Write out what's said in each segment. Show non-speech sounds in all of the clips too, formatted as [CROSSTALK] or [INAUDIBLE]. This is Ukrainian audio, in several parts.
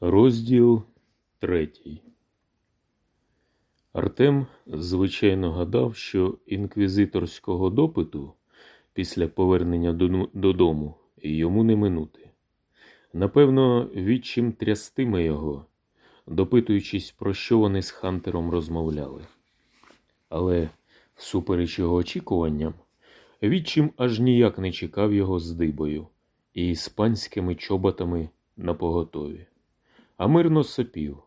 Розділ третій. Артем, звичайно, гадав, що інквізиторського допиту після повернення додому йому не минути. Напевно, відчим трястиме його, допитуючись, про що вони з Хантером розмовляли. Але, всупереч його очікуванням, відчим аж ніяк не чекав його з дибою і іспанськими чоботами на поготові а мирно сопів.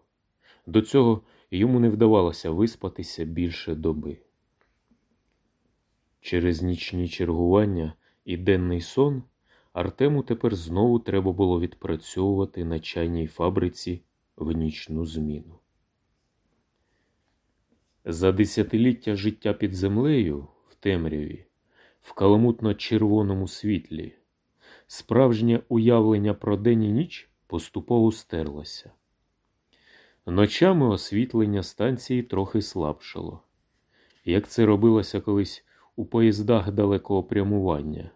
До цього йому не вдавалося виспатися більше доби. Через нічні чергування і денний сон Артему тепер знову треба було відпрацьовувати на чайній фабриці в нічну зміну. За десятиліття життя під землею в темряві, в каламутно-червоному світлі, справжнє уявлення про день і ніч поступово стерлося. Ночами освітлення станції трохи слабшало, як це робилося колись у поїздах далекого прямування,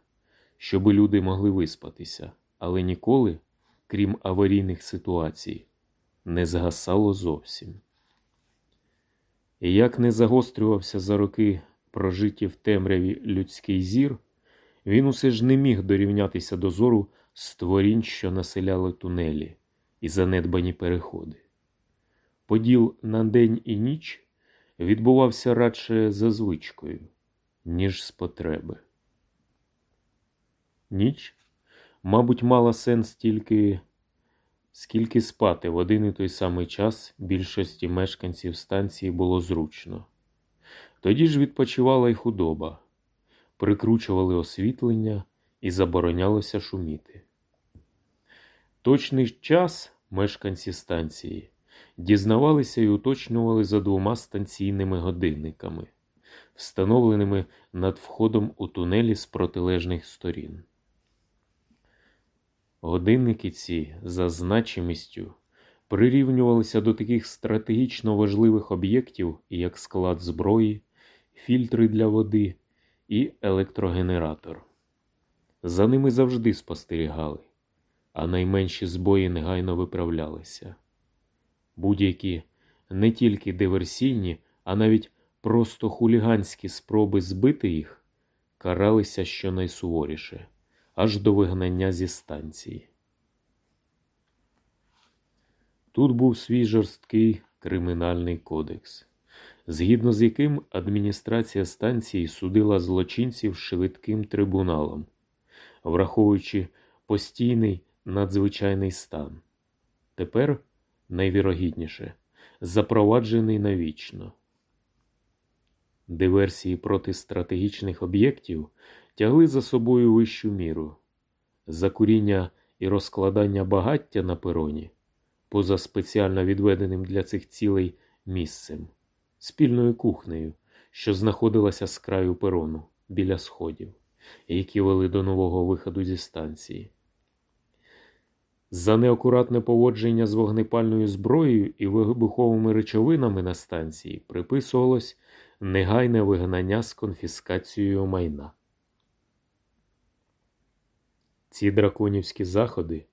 щоби люди могли виспатися, але ніколи, крім аварійних ситуацій, не згасало зовсім. І як не загострювався за роки прожиті в темряві людський зір, він усе ж не міг дорівнятися до зору створінь, що населяли тунелі і занедбані переходи. Поділ на день і ніч відбувався радше за звичкою, ніж з потреби. Ніч, мабуть, мала сенс тільки скільки спати в один і той самий час більшості мешканців станції було зручно. Тоді ж відпочивала й худоба, прикручували освітлення і заборонялося шуміти. Точний час мешканці станції дізнавалися і уточнювали за двома станційними годинниками, встановленими над входом у тунелі з протилежних сторін. Годинники ці за значимістю прирівнювалися до таких стратегічно важливих об'єктів, як склад зброї, фільтри для води і електрогенератор. За ними завжди спостерігали, а найменші збої негайно виправлялися. Будь-які не тільки диверсійні, а навіть просто хуліганські спроби збити їх каралися щонайсуворіше, аж до вигнання зі станції. Тут був свій жорсткий кримінальний кодекс, згідно з яким адміністрація станції судила злочинців швидким трибуналом, враховуючи постійний надзвичайний стан. Тепер, найвірогідніше, запроваджений навічно. Диверсії проти стратегічних об'єктів тягли за собою вищу міру, закуріння і розкладання багаття на пероні, поза спеціально відведеним для цих цілей місцем, спільною кухнею, що знаходилася з краю перону біля сходів, які вели до нового виходу зі станції. За неакуратне поводження з вогнепальною зброєю і вибуховими речовинами на станції приписувалось негайне вигнання з конфіскацією майна. Ці драконівські заходи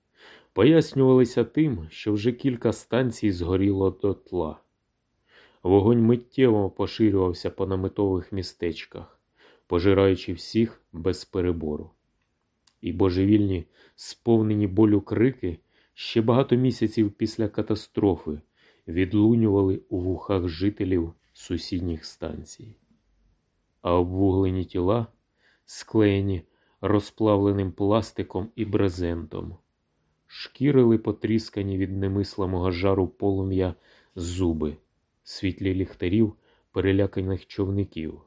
пояснювалися тим, що вже кілька станцій згоріло до тла. Вогонь миттєво поширювався по наметових містечках, пожираючи всіх без перебору. І божевільні, сповнені болю крики ще багато місяців після катастрофи відлунювали у вухах жителів сусідніх станцій. А обвуглені тіла, склеєні розплавленим пластиком і брезентом, шкірили потріскані від немислимого жару полум'я зуби, світлі ліхтарів переляканих човників,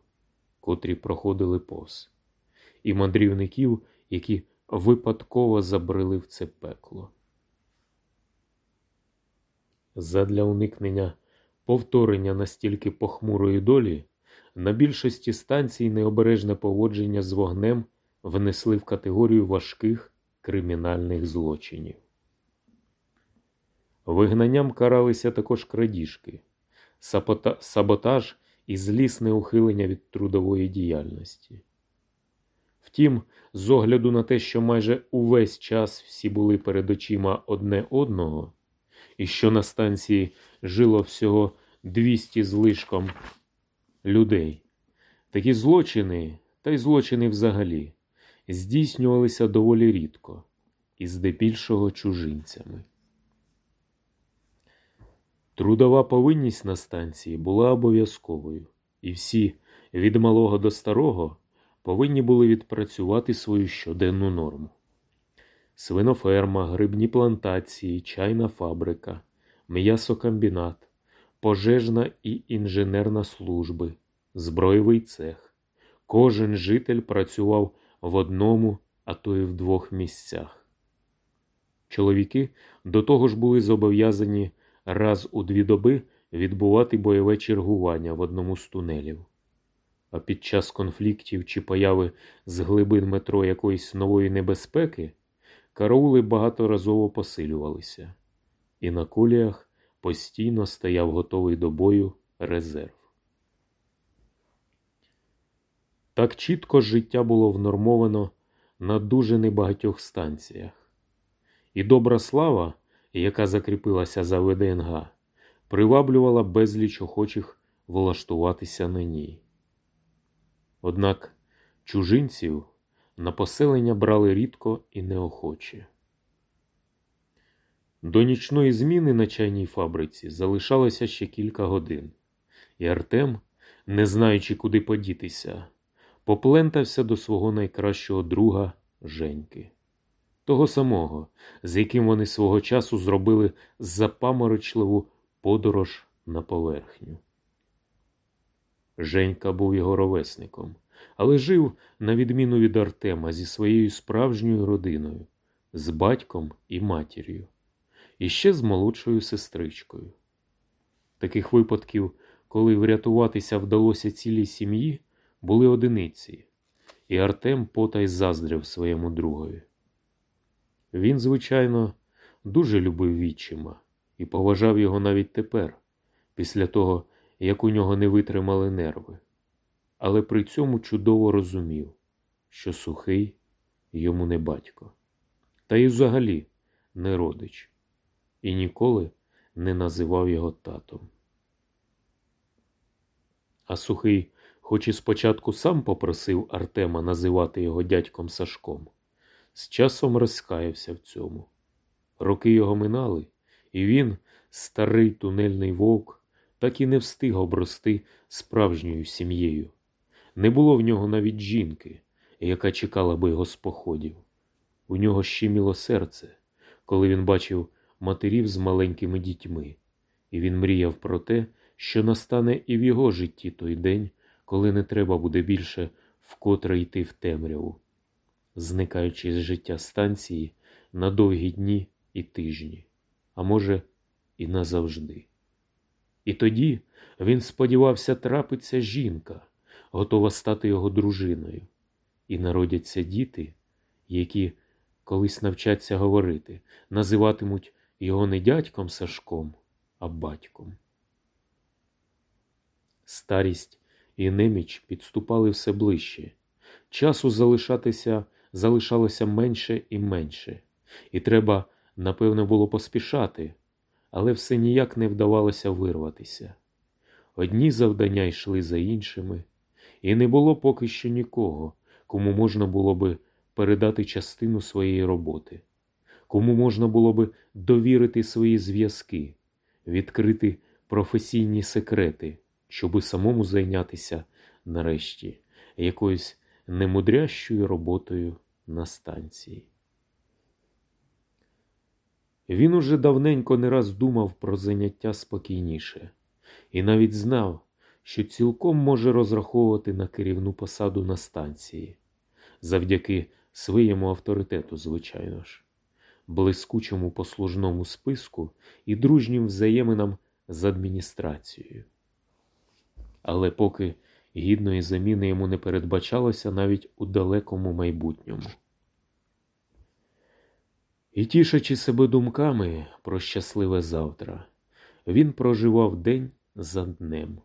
котрі проходили повз, і мандрівників, які випадково забрели в це пекло. Задля уникнення повторення настільки похмурої долі, на більшості станцій необережне поводження з вогнем внесли в категорію важких кримінальних злочинів. Вигнанням каралися також крадіжки, сабота- саботаж і злісне ухилення від трудової діяльності. Втім, з огляду на те, що майже увесь час всі були перед очима одне одного, і що на станції жило всього 200 з лишком людей. Такі злочини, та й злочини взагалі, здійснювалися доволі рідко і здебільшого чужинцями. Трудова повинність на станції була обов'язковою, і всі, від малого до старого, повинні були відпрацювати свою щоденну норму. Свиноферма, грибні плантації, чайна фабрика, м'ясокомбінат, пожежна і інженерна служби, зброєвий цех. Кожен житель працював в одному, а то й в двох місцях. Чоловіки до того ж були зобов'язані раз у дві доби відбувати бойове чергування в одному з тунелів. А під час конфліктів чи появи з глибин метро якоїсь нової небезпеки караули багаторазово посилювалися, і на куліях постійно стояв готовий до бою резерв. Так чітко життя було внормовано на дуже небагатьох станціях, і добра слава, яка закріпилася за ВДНГ, приваблювала безліч охочих влаштуватися на ній. Однак чужинців на поселення брали рідко і неохоче. До нічної зміни на чайній фабриці залишалося ще кілька годин, і Артем, не знаючи, куди подітися, поплентався до свого найкращого друга Женьки, того самого, з яким вони свого часу зробили запаморочливу подорож на поверхню. Женька був його ровесником, але жив, на відміну від Артема, зі своєю справжньою родиною, з батьком і матір'ю, і ще з молодшою сестричкою. Таких випадків, коли врятуватися вдалося цілій сім'ї, були одиниці, і Артем потай заздрив своєму другові. Він, звичайно, дуже любив відчима і поважав його навіть тепер, після того, як у нього не витримали нерви, але при цьому чудово розумів, що сухий йому не батько, та й взагалі не родич, і ніколи не називав його татом. А сухий, хоч і спочатку сам попросив Артема називати його дядьком Сашком, з часом розкаявся в цьому. Роки його минали, і він, старий тунельний вовк, так і не встиг обрости справжньою сім'єю. Не було в нього навіть жінки, яка чекала би його з походів. У нього щеміло серце, коли він бачив матерів з маленькими дітьми, і він мріяв про те, що настане і в його житті той день, коли не треба буде більше вкотре йти в темряву, зникаючи з життя станції на довгі дні і тижні, а може, і назавжди. І тоді він сподівався трапиться жінка, готова стати його дружиною, і народяться діти, які колись навчаться говорити, називатимуть його не дядьком Сашком, а батьком. Старість і неміч підступали все ближче. Часу залишатися залишалося менше і менше, і треба, напевно, було поспішати, але все ніяк не вдавалося вирватися. Одні завдання йшли за іншими, і не було поки що нікого, кому можна було би передати частину своєї роботи, кому можна було би довірити свої зв'язки, відкрити професійні секрети, щоби самому зайнятися нарешті якоюсь немудрящою роботою на станції. Він уже давненько не раз думав про заняття спокійніше, і навіть знав, що цілком може розраховувати на керівну посаду на станції, завдяки своєму авторитету, звичайно ж, блискучому послужному списку і дружнім взаєминам з адміністрацією. Але поки гідної заміни йому не передбачалося навіть у далекому майбутньому. І тішачи себе думками про щасливе завтра, він проживав день за днем,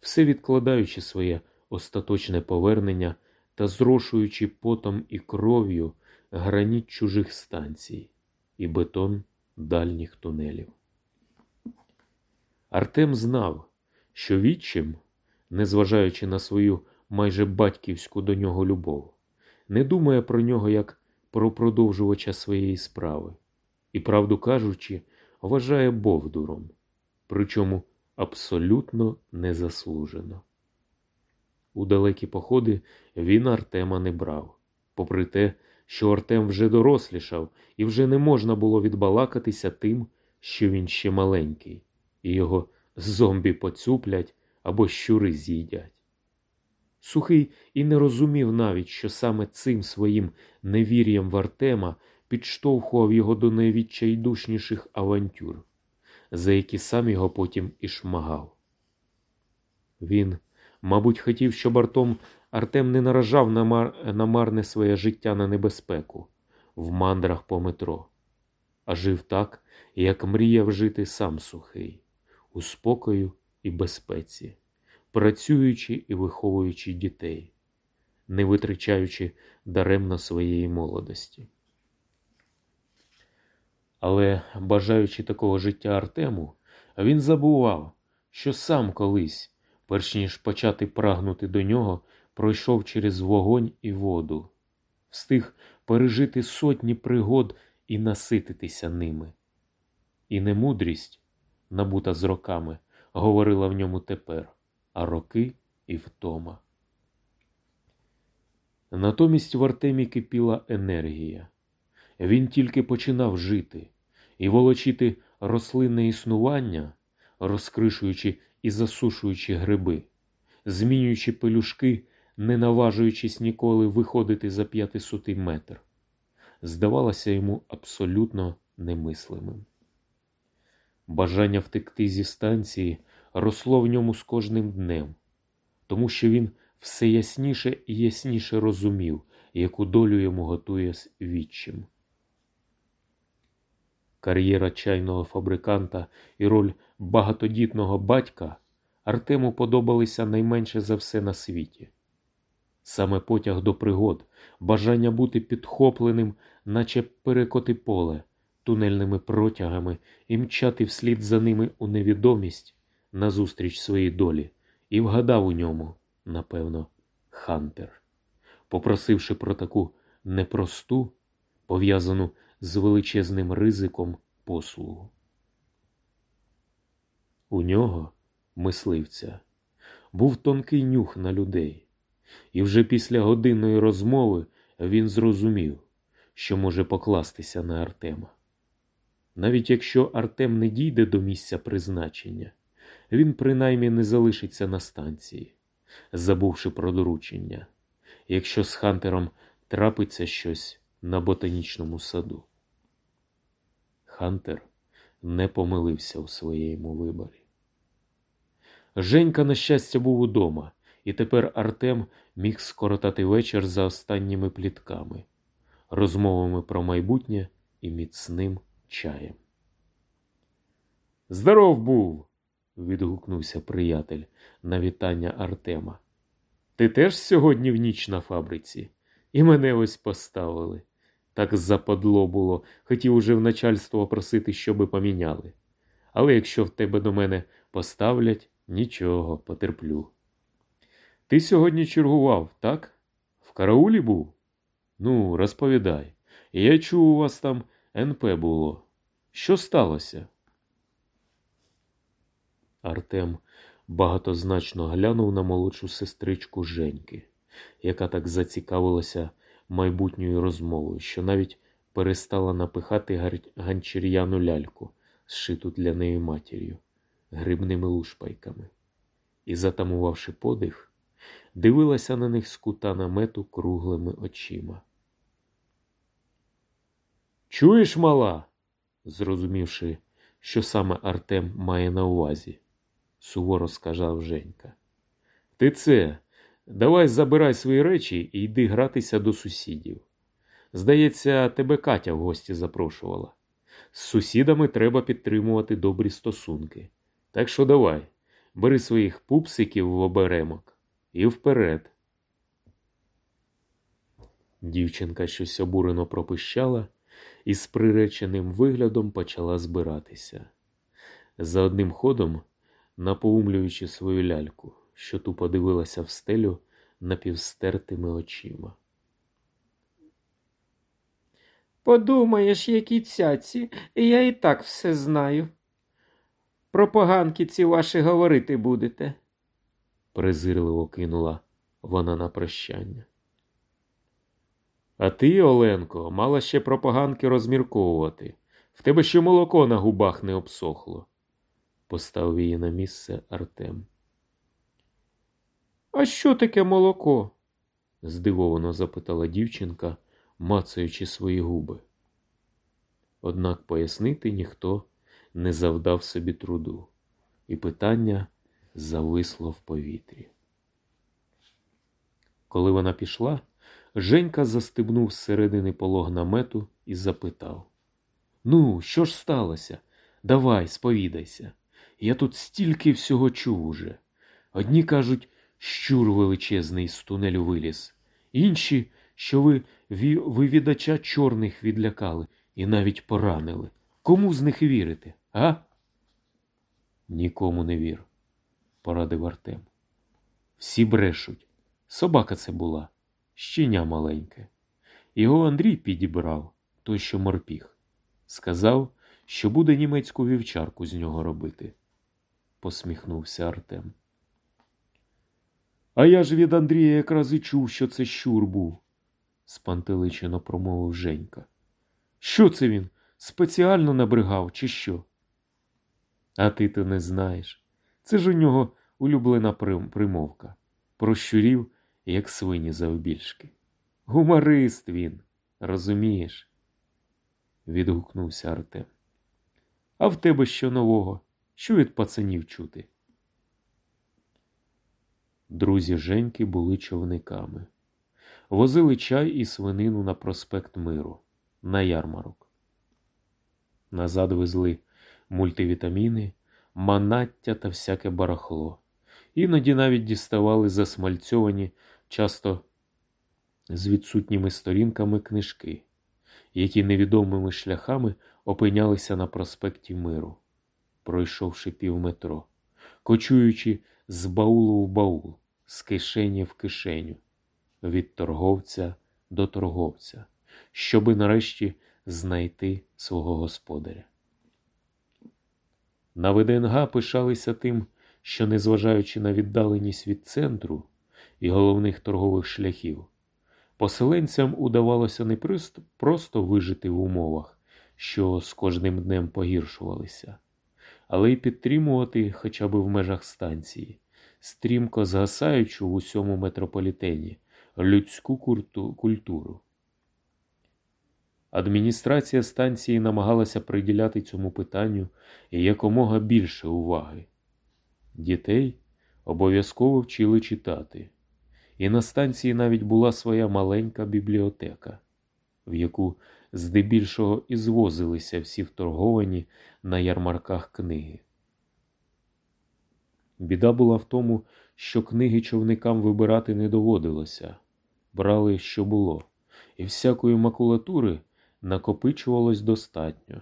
все відкладаючи своє остаточне повернення та зрошуючи потом і кров'ю граніт чужих станцій і бетон дальніх тунелів. Артем знав, що відчим, незважаючи на свою майже батьківську до нього любов, не думає про нього як про продовжувача своєї справи і, правду кажучи, вважає Бовдуром, причому абсолютно незаслужено. У далекі походи він Артема не брав, попри те, що Артем вже дорослішав і вже не можна було відбалакатися тим, що він ще маленький, і його зомбі поцюплять або щури з'їдять. Сухий і не розумів навіть, що саме цим своїм невір'ям в Артема підштовхував його до найвідчайдушніших авантюр, за які сам його потім і шмагав. Він, мабуть, хотів, щоб Артом Артем не наражав на, мар... на марне своє життя на небезпеку в мандрах по метро, а жив так, як мріяв жити сам сухий, у спокою і безпеці, працюючи і виховуючи дітей, не витрачаючи даремно своєї молодості. Але, бажаючи такого життя Артему, він забував, що сам колись, перш ніж почати прагнути до нього, пройшов через вогонь і воду, встиг пережити сотні пригод і насититися ними. І не мудрість, набута з роками, говорила в ньому тепер, а роки і втома. Натомість в Артемі кипіла енергія. Він тільки починав жити і волочити рослинне існування, розкришуючи і засушуючи гриби, змінюючи пелюшки, не наважуючись ніколи виходити за п'ятисотий метр, здавалося йому абсолютно немислимим. Бажання втекти зі станції росло в ньому з кожним днем, тому що він все ясніше і ясніше розумів, яку долю йому готує відчим. Кар'єра чайного фабриканта і роль багатодітного батька Артему подобалися найменше за все на світі. Саме потяг до пригод, бажання бути підхопленим, наче перекоти поле, тунельними протягами і мчати вслід за ними у невідомість назустріч своїй долі, і вгадав у ньому, напевно, Хантер, попросивши про таку непросту, пов'язану з величезним ризиком послугу. У нього, мисливця, був тонкий нюх на людей, і вже після годинної розмови він зрозумів, що може покластися на Артема. Навіть якщо Артем не дійде до місця призначення, він принаймні не залишиться на станції, забувши про доручення, якщо з Хантером трапиться щось на ботанічному саду. Хантер не помилився у своєму виборі. Женька, на щастя, був удома, і тепер Артем міг скоротати вечір за останніми плітками, розмовами про майбутнє і міцним чаєм. Здоров був! Відгукнувся приятель на вітання Артема. Ти теж сьогодні в ніч на фабриці, і мене ось поставили. Так западло було, хотів уже в начальство просити, щоби поміняли. Але якщо в тебе до мене поставлять, нічого, потерплю. Ти сьогодні чергував, так? В караулі був? Ну, розповідай. Я чув, у вас там НП було. Що сталося? Артем багатозначно глянув на молодшу сестричку Женьки, яка так зацікавилася майбутньою розмовою, що навіть перестала напихати ганчір'яну ляльку, зшиту для неї матір'ю, грибними лушпайками, і, затамувавши подих, дивилася на них з кута намету круглими очима. Чуєш, мала? зрозумівши, що саме Артем має на увазі, суворо сказав Женька. Ти це, давай забирай свої речі і йди гратися до сусідів. Здається, тебе Катя в гості запрошувала. З сусідами треба підтримувати добрі стосунки. Так що давай, бери своїх пупсиків в оберемок і вперед. Дівчинка щось обурено пропищала і з приреченим виглядом почала збиратися. За одним ходом напоумлюючи свою ляльку, що тупо дивилася в стелю напівстертими очима. Подумаєш, які цяці, я і так все знаю. Про поганки ці ваші говорити будете. презирливо кинула вона на прощання. А ти, Оленко, мала ще про поганки розмірковувати. В тебе ще молоко на губах не обсохло, поставив її на місце Артем. А що таке молоко? здивовано запитала дівчинка, мацаючи свої губи. Однак пояснити ніхто не завдав собі труду, і питання зависло в повітрі. Коли вона пішла, Женька застебнув зсередини полог намету і запитав Ну, що ж сталося? Давай, сповідайся. Я тут стільки всього чув уже. Одні кажуть, щур величезний з тунелю виліз, інші, що ви вивідача чорних відлякали і навіть поранили. Кому з них вірити, а? Нікому не вір, порадив Артем. Всі брешуть. Собака це була, щеня маленьке. Його Андрій підібрав, той, що морпіг. Сказав, що буде німецьку вівчарку з нього робити, посміхнувся Артем. А я ж від Андрія якраз і чув, що це щур був, спантеличено промовив Женька. Що це він? Спеціально набригав, чи що? А ти то не знаєш. Це ж у нього улюблена примовка. Про щурів, як свині завбільшки. Гуморист він, розумієш? відгукнувся Артем. А в тебе що нового? Що від пацанів чути? Друзі Женьки були човниками. Возили чай і свинину на проспект Миру, на ярмарок. Назад везли мультивітаміни, манаття та всяке барахло. Іноді навіть діставали засмальцьовані, часто з відсутніми сторінками книжки, які невідомими шляхами опинялися на проспекті Миру, пройшовши півметро, кочуючи з баулу в баул, з кишені в кишеню, від торговця до торговця, щоби нарешті знайти свого господаря. На ВДНГ пишалися тим, що, незважаючи на віддаленість від центру і головних торгових шляхів, поселенцям удавалося не просто вижити в умовах, що з кожним днем погіршувалися, але й підтримувати хоча б в межах станції, стрімко згасаючу в усьому метрополітені людську культуру. Адміністрація станції намагалася приділяти цьому питанню якомога більше уваги. Дітей обов'язково вчили читати, і на станції навіть була своя маленька бібліотека, в яку здебільшого і звозилися всі вторговані на ярмарках книги. Біда була в тому, що книги човникам вибирати не доводилося, брали, що було, і всякої макулатури накопичувалось достатньо.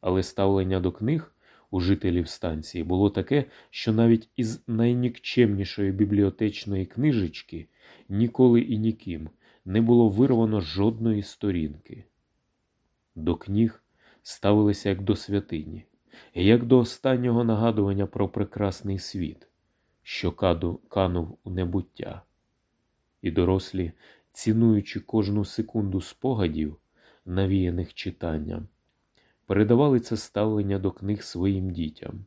Але ставлення до книг у жителів станції було таке, що навіть із найнікчемнішої бібліотечної книжечки ніколи і ніким не було вирвано жодної сторінки. До книг ставилися як до святині, як до останнього нагадування про прекрасний світ, що канув у небуття, і дорослі, цінуючи кожну секунду спогадів, навіяних читанням, передавали це ставлення до книг своїм дітям,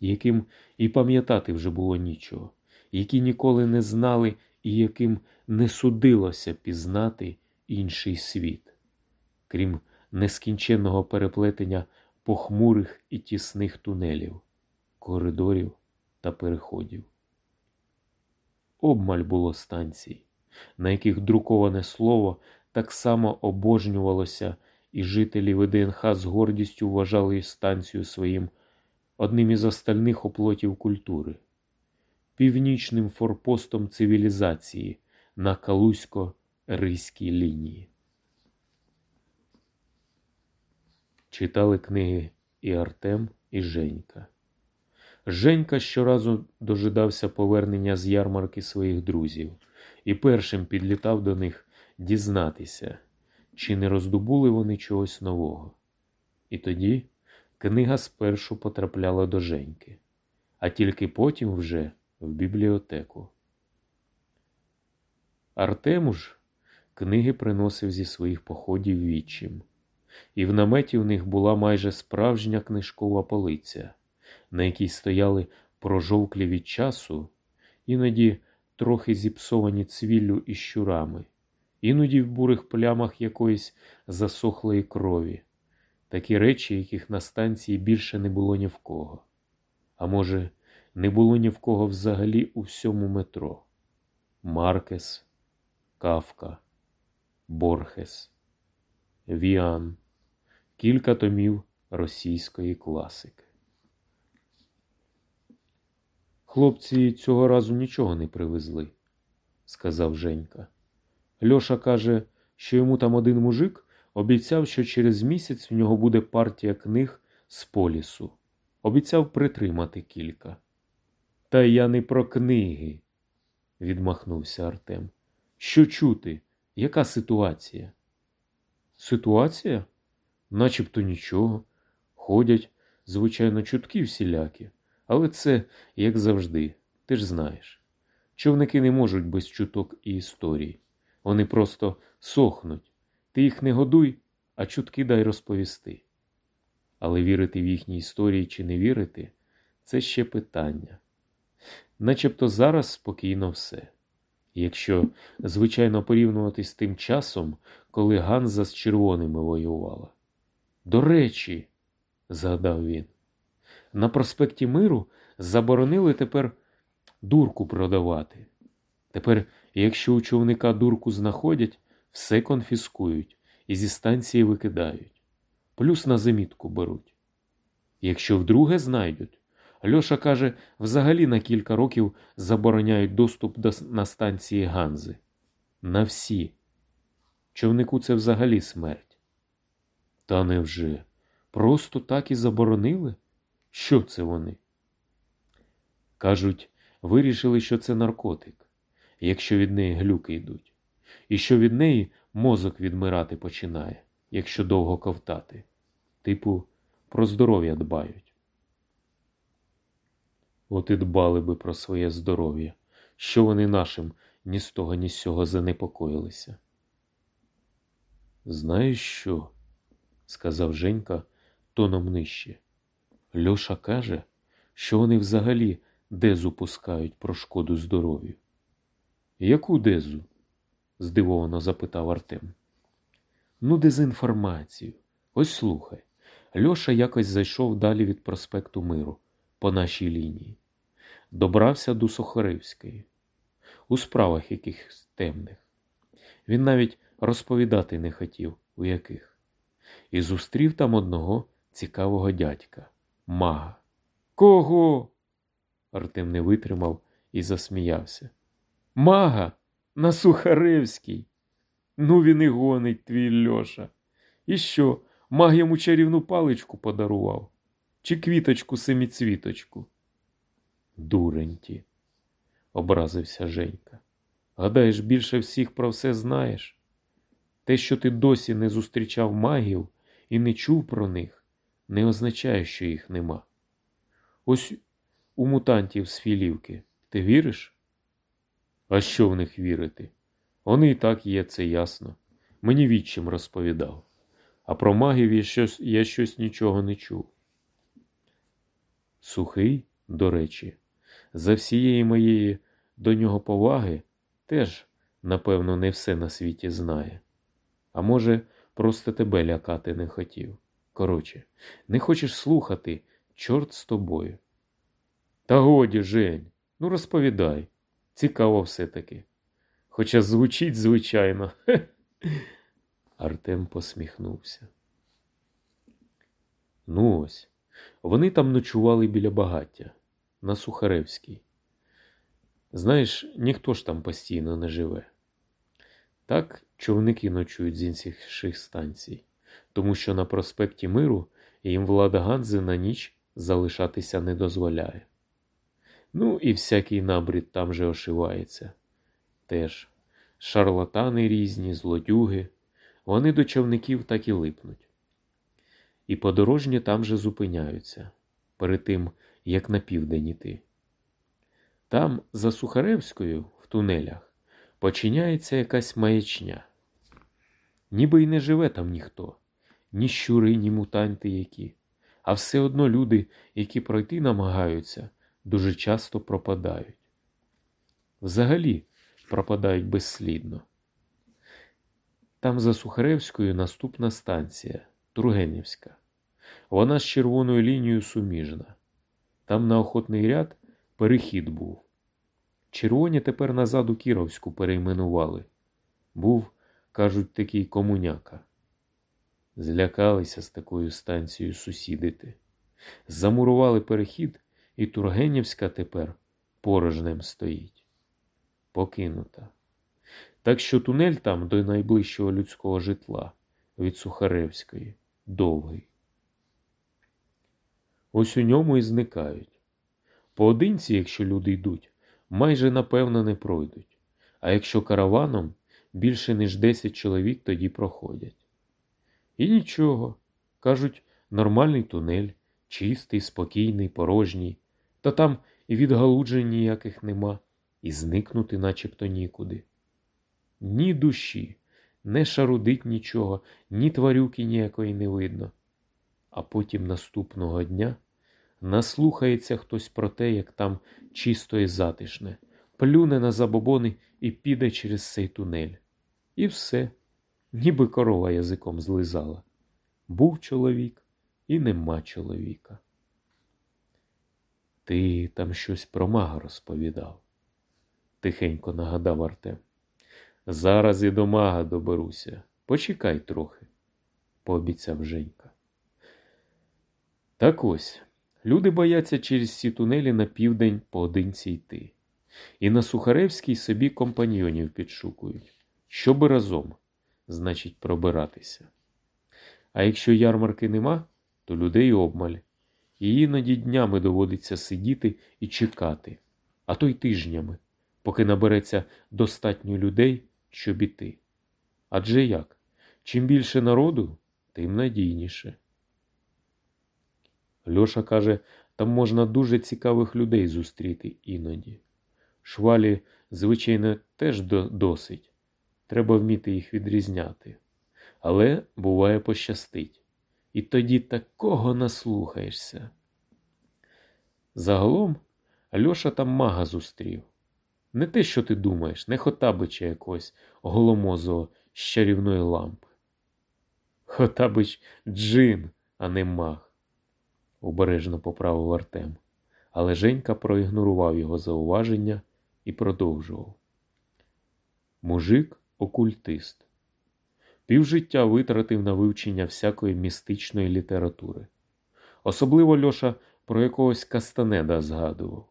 яким і пам'ятати вже було нічого, які ніколи не знали і яким не судилося пізнати інший світ, крім нескінченного переплетення похмурих і тісних тунелів, коридорів та переходів. Обмаль було станцій, на яких друковане слово так само обожнювалося, і жителі ВДНХ з гордістю вважали станцію своїм одним із остальних оплотів культури, північним форпостом цивілізації на Калузько-Ризькій лінії. Читали книги і Артем, і Женька. Женька щоразу дожидався повернення з ярмарки своїх друзів і першим підлітав до них дізнатися, чи не роздобули вони чогось нового. І тоді книга спершу потрапляла до Женьки, а тільки потім вже в бібліотеку. Артему ж книги приносив зі своїх походів відчим, і в наметі в них була майже справжня книжкова полиця, на якій стояли прожовклі від часу, іноді трохи зіпсовані цвіллю і щурами, іноді в бурих плямах якоїсь засохлої крові, такі речі, яких на станції більше не було ні в кого. А може, не було ні в кого взагалі у всьому метро. Маркес, Кавка, Борхес, Віан, кілька томів російської класики. Хлопці цього разу нічого не привезли, сказав Женька. Льоша каже, що йому там один мужик обіцяв, що через місяць в нього буде партія книг з полісу. Обіцяв притримати кілька. Та я не про книги, відмахнувся Артем. Що чути? Яка ситуація? Ситуація? Начебто нічого. Ходять, звичайно, чутки всілякі, але це, як завжди, ти ж знаєш. Човники не можуть без чуток і історій. Вони просто сохнуть. Ти їх не годуй, а чутки дай розповісти. Але вірити в їхні історії чи не вірити це ще питання. Начебто зараз спокійно все. Якщо, звичайно, порівнювати з тим часом, коли Ганза з червоними воювала. До речі, згадав він, на проспекті Миру заборонили тепер дурку продавати. Тепер, якщо у човника дурку знаходять, все конфіскують і зі станції викидають, плюс на замітку беруть. Якщо вдруге знайдуть, Льоша каже, взагалі на кілька років забороняють доступ до, на станції Ганзи. На всі. Човнику це взагалі смерть. Та невже? Просто так і заборонили? Що це вони? Кажуть, вирішили, що це наркотик, якщо від неї глюки йдуть, і що від неї мозок відмирати починає, якщо довго ковтати. Типу, про здоров'я дбають. От і дбали би про своє здоров'я, що вони нашим ні з того, ні з сього занепокоїлися. Знаєш що? сказав Женька тоном нижче. Льоша каже, що вони взагалі дезу пускають про шкоду здоров'ю. Яку дезу? здивовано запитав Артем. Ну, дезінформацію. Ось слухай. Льоша якось зайшов далі від проспекту Миру по нашій лінії, добрався до Сухаревської, у справах якихось темних. Він навіть розповідати не хотів, у яких, і зустрів там одного цікавого дядька, мага. Кого? Артем не витримав і засміявся. Мага на Сухаревській. Ну він і гонить твій Льоша. І що, маг йому чарівну паличку подарував? Чи квіточку семіцвіточку? Дуреньті, образився Женька. Гадаєш, більше всіх про все знаєш? Те, що ти досі не зустрічав магів і не чув про них, не означає, що їх нема. Ось у мутантів з філівки ти віриш? А що в них вірити? Вони і так є, це ясно. Мені відчим розповідав. А про магів я щось, я щось нічого не чув. Сухий, до речі, за всієї моєї до нього поваги теж, напевно, не все на світі знає. А може, просто тебе лякати не хотів. Коротше, не хочеш слухати, чорт з тобою. Та годі, Жень, ну розповідай. Цікаво все-таки. Хоча звучить, звичайно. [LAUGHS] Артем посміхнувся. Ну ось, вони там ночували біля багаття, на Сухаревській. Знаєш, ніхто ж там постійно не живе. Так човники ночують з інших станцій, тому що на проспекті Миру їм влада Ганзи на ніч залишатися не дозволяє. Ну і всякий набрід там же ошивається. Теж шарлатани різні, злодюги, вони до човників так і липнуть. І подорожні там же зупиняються перед тим, як на південь іти. Там, за Сухаревською, в тунелях, починяється якась маячня. Ніби й не живе там ніхто, ні щури, ні мутанти які, а все одно люди, які пройти намагаються, дуже часто пропадають. Взагалі пропадають безслідно. Там за Сухаревською наступна станція Тургенівська. Вона з червоною лінією суміжна. Там на охотний ряд перехід був. Червоні тепер назад у Кіровську перейменували. Був, кажуть, такий комуняка. Злякалися з такою станцією сусідити. Замурували перехід, і Тургенівська тепер порожнем стоїть. Покинута. Так що тунель там до найближчого людського житла від Сухаревської довгий. Ось у ньому і зникають. Поодинці, якщо люди йдуть, майже напевно не пройдуть, а якщо караваном більше ніж 10 чоловік тоді проходять. І нічого, кажуть, нормальний тунель, чистий, спокійний, порожній, та там і відгалуджень ніяких нема, і зникнути начебто нікуди. Ні душі, не шарудить нічого, ні тварюки ніякої не видно. А потім наступного дня наслухається хтось про те, як там чисто і затишне, плюне на забобони і піде через цей тунель. І все, ніби корова язиком злизала. Був чоловік і нема чоловіка. Ти там щось про мага розповідав, тихенько нагадав Артем. Зараз і до мага доберуся. Почекай трохи, пообіцяв Женька. Так ось, люди бояться через ці тунелі на південь поодинці йти. І на Сухаревській собі компаньйонів підшукують, щоби разом, значить, пробиратися. А якщо ярмарки нема, то людей обмаль. І іноді днями доводиться сидіти і чекати, а то й тижнями, поки набереться достатньо людей, щоб іти. Адже як? Чим більше народу, тим надійніше. Льоша каже, там можна дуже цікавих людей зустріти іноді. Швалі, звичайно, теж досить. Треба вміти їх відрізняти. Але буває пощастить. І тоді такого наслухаєшся. Загалом Льоша там мага зустрів. Не те, що ти думаєш, не Хотабича якогось голомозого з чарівної лампи. Хотабич джин, а не маг, обережно поправив Артем, але Женька проігнорував його зауваження і продовжував. Мужик окультист. Півжиття витратив на вивчення всякої містичної літератури. Особливо Льоша про якогось Кастанеда згадував.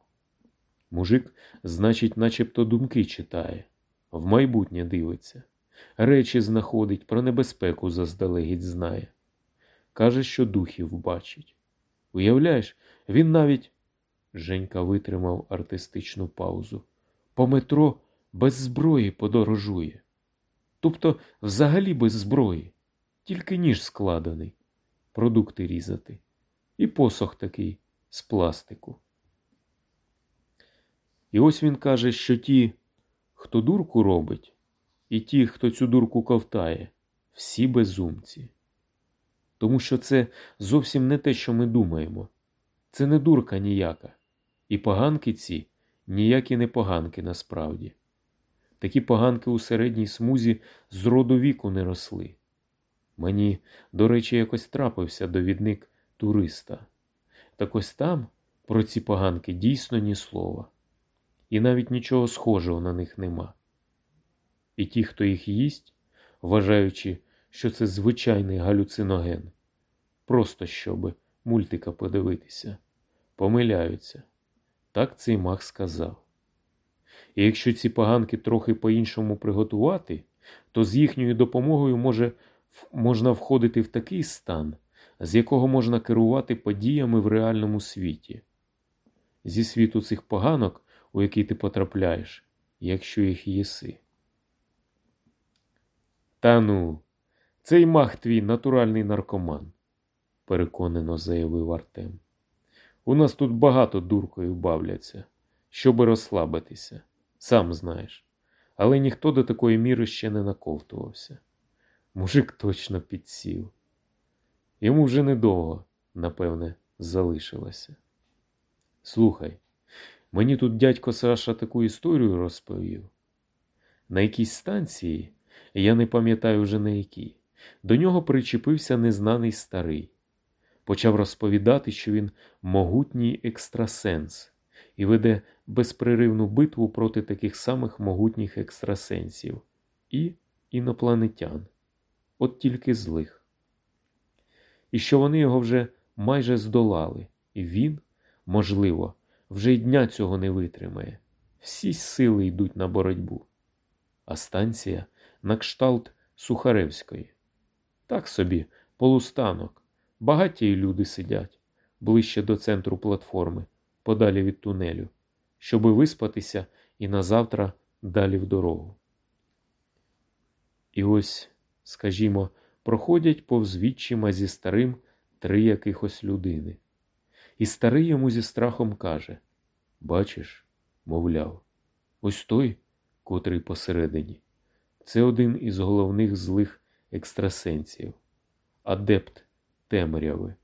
Мужик, значить, начебто думки читає, в майбутнє дивиться, речі знаходить, про небезпеку заздалегідь знає. Каже, що духів бачить. Уявляєш, він навіть. Женька витримав артистичну паузу. По метро без зброї подорожує. Тобто взагалі без зброї, тільки ніж складений, продукти різати, і посох такий з пластику. І ось він каже, що ті, хто дурку робить, і ті, хто цю дурку ковтає, всі безумці. Тому що це зовсім не те, що ми думаємо. Це не дурка ніяка. І поганки ці ніякі не поганки насправді. Такі поганки у середній смузі з роду віку не росли. Мені, до речі, якось трапився довідник туриста. Так ось там про ці поганки дійсно ні слова і навіть нічого схожого на них нема. І ті, хто їх їсть, вважаючи, що це звичайний галюциноген, просто щоби мультика подивитися, помиляються. Так цей мах сказав. І якщо ці поганки трохи по-іншому приготувати, то з їхньою допомогою може, можна входити в такий стан, з якого можна керувати подіями в реальному світі зі світу цих поганок, у який ти потрапляєш, якщо їх їси. Та ну, цей мах твій натуральний наркоман, переконано заявив Артем. У нас тут багато дуркою бавляться, щоби розслабитися, сам знаєш. Але ніхто до такої міри ще не наковтувався. Мужик точно підсів. Йому вже недовго, напевне, залишилося. Слухай, мені тут дядько Саша таку історію розповів. На якійсь станції, я не пам'ятаю вже на якій, до нього причепився незнаний старий. Почав розповідати, що він могутній екстрасенс і веде безпреривну битву проти таких самих могутніх екстрасенсів і інопланетян, от тільки злих. І що вони його вже майже здолали, і він, можливо, вже й дня цього не витримає. Всі сили йдуть на боротьбу. А станція на кшталт Сухаревської. Так собі, полустанок, багаті люди сидять ближче до центру платформи, подалі від тунелю, щоби виспатися і назавтра далі в дорогу. І ось, скажімо, проходять повз відчима зі старим три якихось людини. І старий йому зі страхом каже Бачиш, мовляв, ось той, котрий посередині, це один із головних злих екстрасенсів, адепт темряви.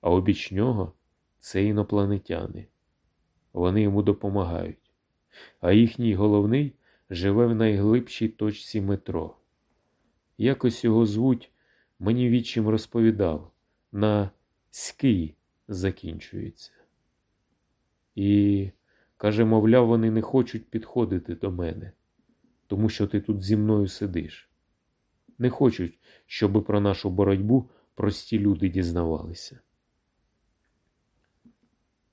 А обіч нього це інопланетяни. Вони йому допомагають, а їхній головний живе в найглибшій точці метро. Якось його звуть, мені відчим розповідав, на Ський закінчується. І, каже, мовляв, вони не хочуть підходити до мене, тому що ти тут зі мною сидиш. Не хочуть, щоб про нашу боротьбу прості люди дізнавалися.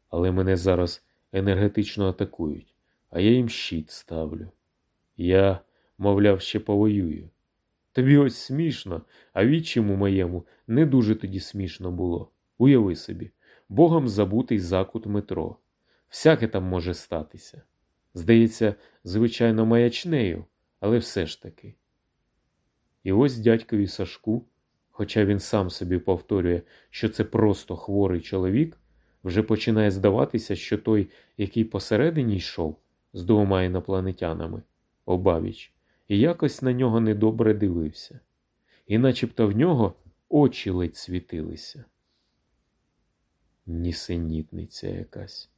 Але мене зараз енергетично атакують, а я їм щит ставлю. Я, мовляв, ще повоюю. Тобі ось смішно, а відчиму моєму не дуже тоді смішно було. Уяви собі, богом забутий закут метро. Всяке там може статися. Здається, звичайно, маячнею, але все ж таки. І ось дядькові Сашку, хоча він сам собі повторює, що це просто хворий чоловік, вже починає здаватися, що той, який посередині йшов з двома інопланетянами, обабіч, і якось на нього недобре дивився, і начебто в нього очі ледь світилися. Нісенітниця якась,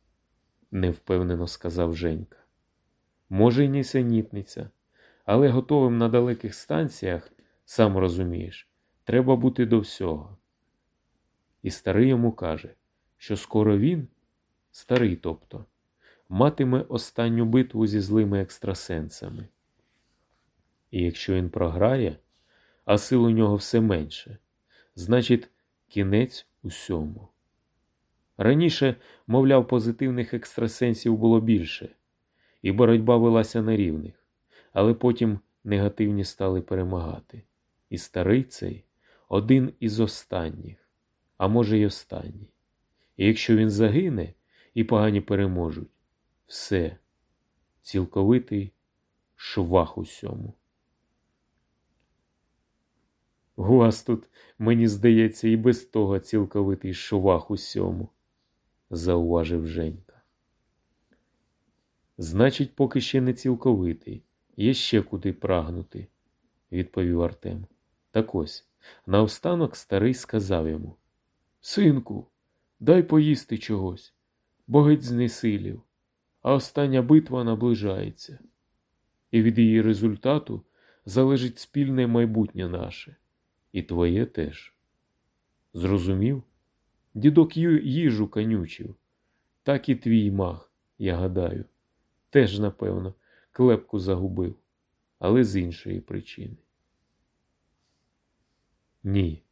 невпевнено сказав Женька. Може, й нісенітниця, але готовим на далеких станціях, сам розумієш, треба бути до всього. І старий йому каже, що скоро він, старий тобто, матиме останню битву зі злими екстрасенсами. І якщо він програє, а сил у нього все менше, значить, кінець усьому. Раніше, мовляв, позитивних екстрасенсів було більше, і боротьба велася на рівних, але потім негативні стали перемагати. І старий цей один із останніх, а може й останній. І якщо він загине і погані переможуть, все, цілковитий швах усьому. У вас тут, мені здається, і без того цілковитий швах усьому, зауважив Женька. Значить, поки ще не цілковитий, є ще куди прагнути, відповів Артем. Так ось, наостанок старий сказав йому Синку, дай поїсти чогось, бо геть знесилів, а остання битва наближається, і від її результату залежить спільне майбутнє наше. І твоє теж. Зрозумів? Дідок їжу конючив, так і твій мах, я гадаю, теж, напевно, клепку загубив, але з іншої причини. Ні,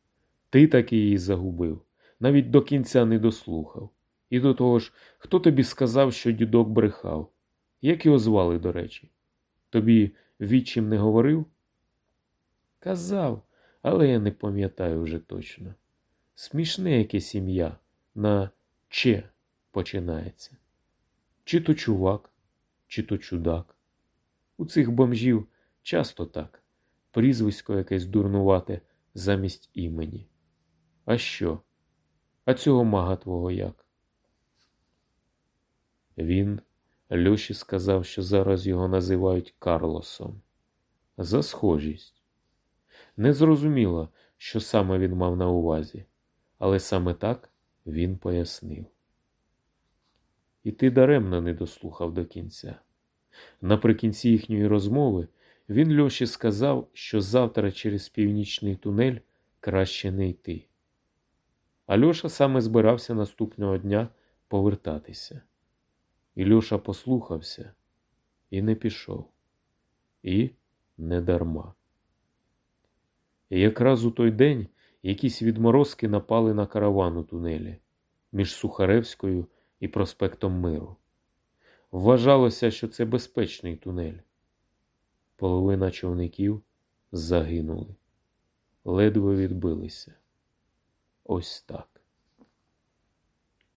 ти таки її загубив, навіть до кінця не дослухав. І до того ж, хто тобі сказав, що дідок брехав? Як його звали, до речі? Тобі відчим не говорив? Казав але я не пам'ятаю вже точно. Смішне яке сім'я на Че починається. Чи то чувак, чи то чудак. У цих бомжів часто так, прізвисько якесь дурнувате замість імені. А що? А цього мага твого як? Він Льоші сказав, що зараз його називають Карлосом. За схожість. Не зрозуміло, що саме він мав на увазі, але саме так він пояснив. І ти даремно не дослухав до кінця. Наприкінці їхньої розмови він Льоші сказав, що завтра через північний тунель краще не йти. А Льоша саме збирався наступного дня повертатися. І Льоша послухався і не пішов. І не дарма. І якраз у той день якісь відморозки напали на караван у тунелі між Сухаревською і проспектом Миру. Вважалося, що це безпечний тунель. Половина човників загинули, ледве відбилися. Ось так.